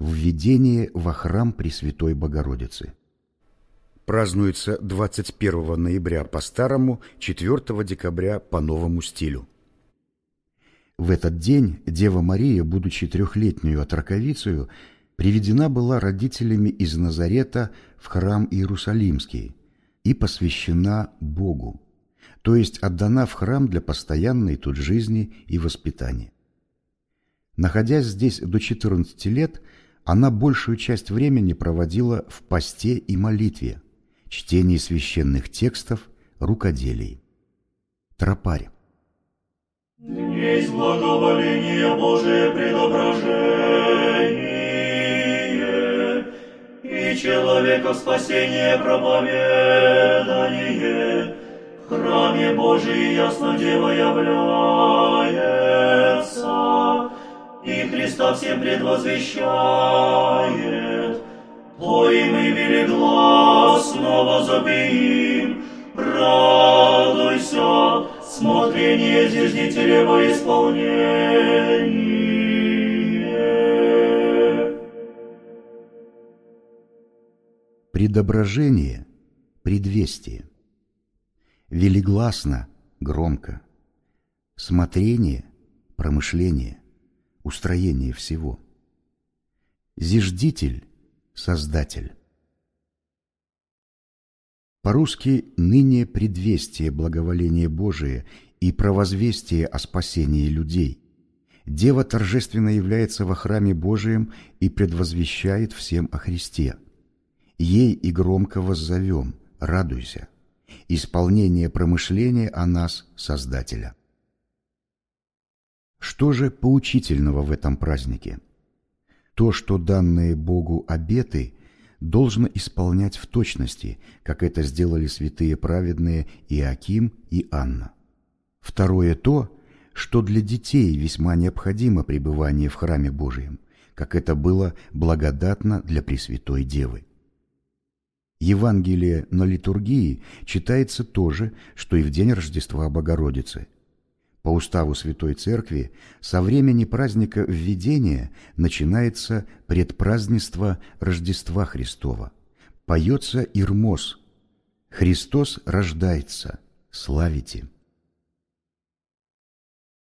Введение во храм Пресвятой Богородицы. Празднуется 21 ноября по старому, 4 декабря по новому стилю. В этот день Дева Мария, будучи трехлетнюю отраковицею, приведена была родителями из Назарета в храм Иерусалимский и посвящена Богу, то есть отдана в храм для постоянной тут жизни и воспитания. Находясь здесь до 14 лет, она большую часть времени проводила в посте и молитве, чтении священных текстов, рукоделии. Тропарь. Есть благоволение Божие предображение, и человека спасение проповедание, в храме Божий ясно Дева является, Христа всем предвозвещает. Ой, мы велигласно возопим, радуйся, смотрение зиждителя во исполнение. Предображение, предвестие. Велигласно, громко. Смотрение, промышление устроение всего. Зиждитель – Создатель. По-русски «ныне предвестие благоволения Божие и провозвестие о спасении людей». Дева торжественно является во храме Божием и предвозвещает всем о Христе. Ей и громко воззовем «Радуйся!» Исполнение промышления о нас, Создателя. Что же поучительного в этом празднике? То, что данные Богу обеты, должно исполнять в точности, как это сделали святые праведные Иаким и Анна. Второе то, что для детей весьма необходимо пребывание в храме Божием, как это было благодатно для Пресвятой Девы. Евангелие на литургии читается то же, что и в день Рождества Богородицы – по уставу Святой Церкви со времени праздника Введения начинается предпразднество Рождества Христова. Поется Ирмос «Христос рождается, славите!»